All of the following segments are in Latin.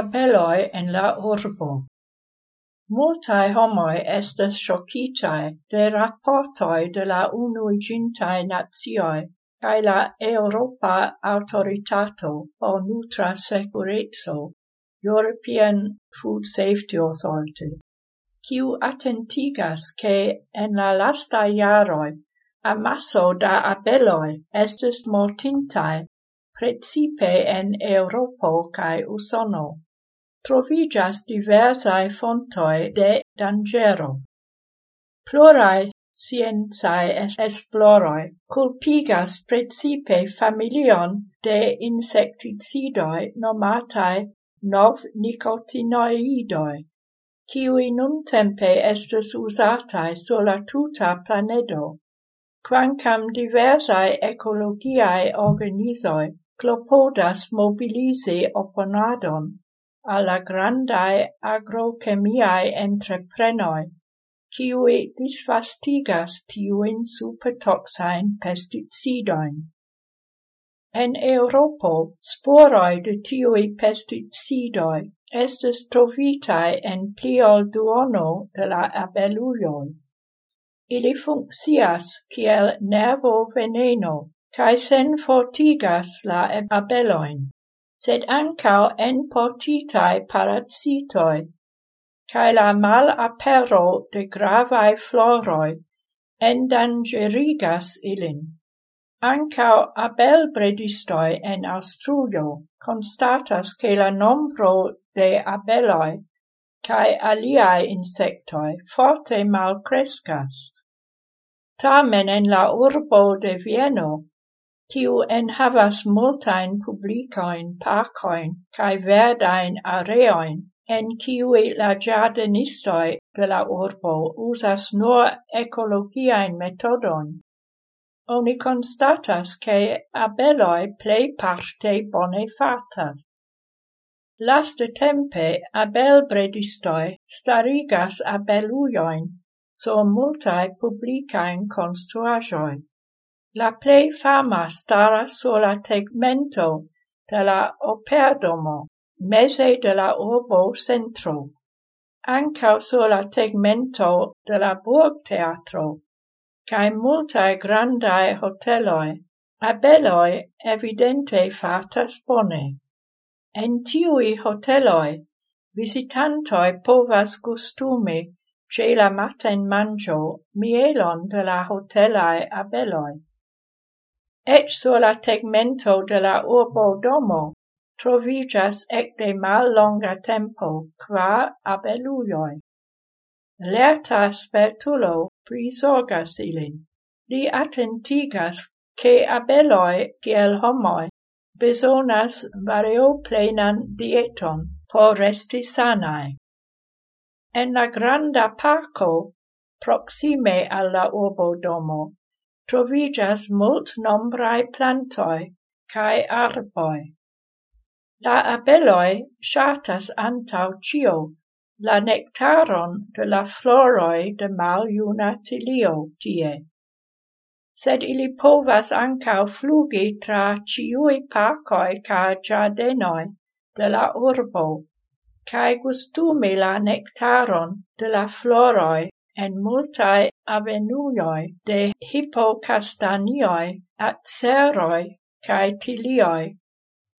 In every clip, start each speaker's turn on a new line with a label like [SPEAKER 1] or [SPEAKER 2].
[SPEAKER 1] abeloi en la urbo. Multae homoi estes shocitae de rapportoi de la unuigintae nazioi cae la Europa Autoritato por Nutra Sekureco, European Food Safety Authority, kiu attentigas ke en la lasta a amaso da abeloi estes mortintae precipe en Europo cae Usono. Trovigas diversae fontoi de dangero. Plurai scienzae esploroi culpigas precipe familion de insecticidoi nomatae nov nicotinoidoi, kiwi nun tempe estes usatae sur la tuta planedo, quancam diversae ecologiae organisoi clopodas mobilizi oponadon alla la grandaj agrokemiaj entreprenoj, kiuj disvastigas tiuin supertoxain pesticidoin. En Europo, sporoi de tiui pesticidoi estes trovitae en pliol duono de la abeluloj. Ili funccias kiel nervo veneno cae sen fortigas la abelojn, sed ankaŭ enportitaj parazitoj, cae la malapero de gravae floroi en dangerigas ilin. Ancao abel bredistoi en Astrujo constatas che la nombro de abeloi cae aliae insectoi forte malcrescas. Tamen en la urbo de Vieno kiu enhavas multain publicoin, parcoin, cae verdain areoin, en kiui la giardenistoi de la urbo usas nur ekologiajn metodon. Oni constatas che abeloi plei parte bone fatas. Laste tempe abel bredistoi starigas abeluioin sur multae publicaen construajoin. La plei fama stara sur la tegmento de la Operdomo, mese de la urbo centro, Ancao sur la tegmento de la Burgteatro, cae multae grandae hoteloi, Abeloi evidente fatas bone. En tiui hoteloi visitantoi povas gustumi ce la maten mangio mielon de la hotelae abeloi. Eĉ sur la tegmento de la urbo domo, trovigas ec de mal longa tempo qua abeluioi. Lerta spertulo prisorgas ilin. Li attentigas che abeloi, kiel homoi, besonas varioplenan dieton por resti sanae. En la granda parco, proxime alla urbodomo, troviĝas multnombraj plantoi cae arboi. La abeloi shatas antau cio la nectaron de la floroi de mal tilio tie. Sed ili povas ancau flugi tra ciui parkoj ca giardenoi de la urbo cae gustumi la nectaron de la floroi en multae avenuioi de hipokastanioj, aceroj cae tilioi,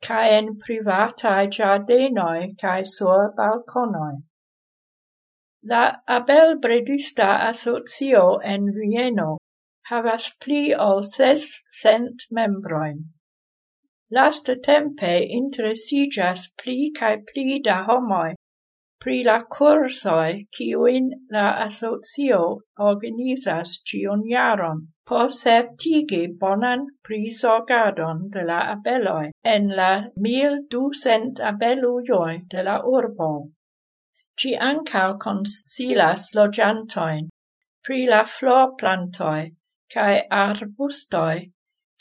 [SPEAKER 1] cae en privatae giardenoi cae sur balconoi. La abelbredista asocio en Vieno havas pli ol ses cent membroin. Laste tempe interesigas pli cae pli da homoi pri la cursoi kiujn la asocio organizas cion jaron por certigi bonan prizorgadon de la abeloi en la 1200 abelujoj de la urbo. Ci ancao konsilas logiantoin pri la florplantoj cae arbustoi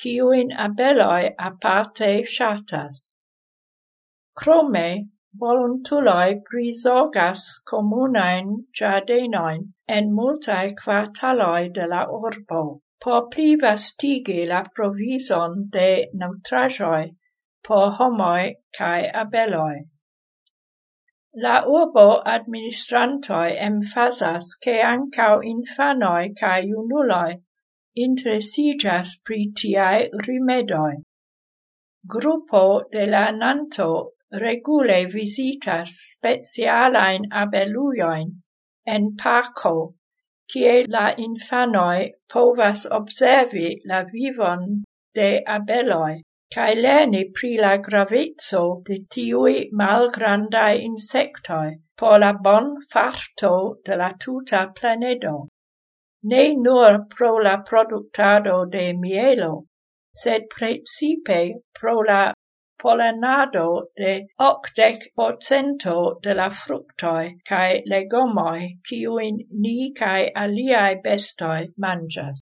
[SPEAKER 1] kiujn abeloi aparte shatas. Crome, Volontuloj prisogas comunain giardenoin en multae quartaloi de la urbo por plivastigi la provison de neutrajoi, por homoi cae abeloi. La urbo administrantoi emphasas ke ankaŭ infanoi kaj iunuloi interesigas pri tiaj rimedoi. grupo de la nanto regule visitas specialain abelujoin en parco, cie la infanoi povas observi la vivon de abeloi, cae lerni pri la gravezzo de tiui malgrandai insectoi por la bon farto de la tuta planedo, ne nur pro la productado de mielo, sed precipe pro la polenado de octec procento de la fructoi cae legomoi, ciuin ni cae aliae bestoi mangias.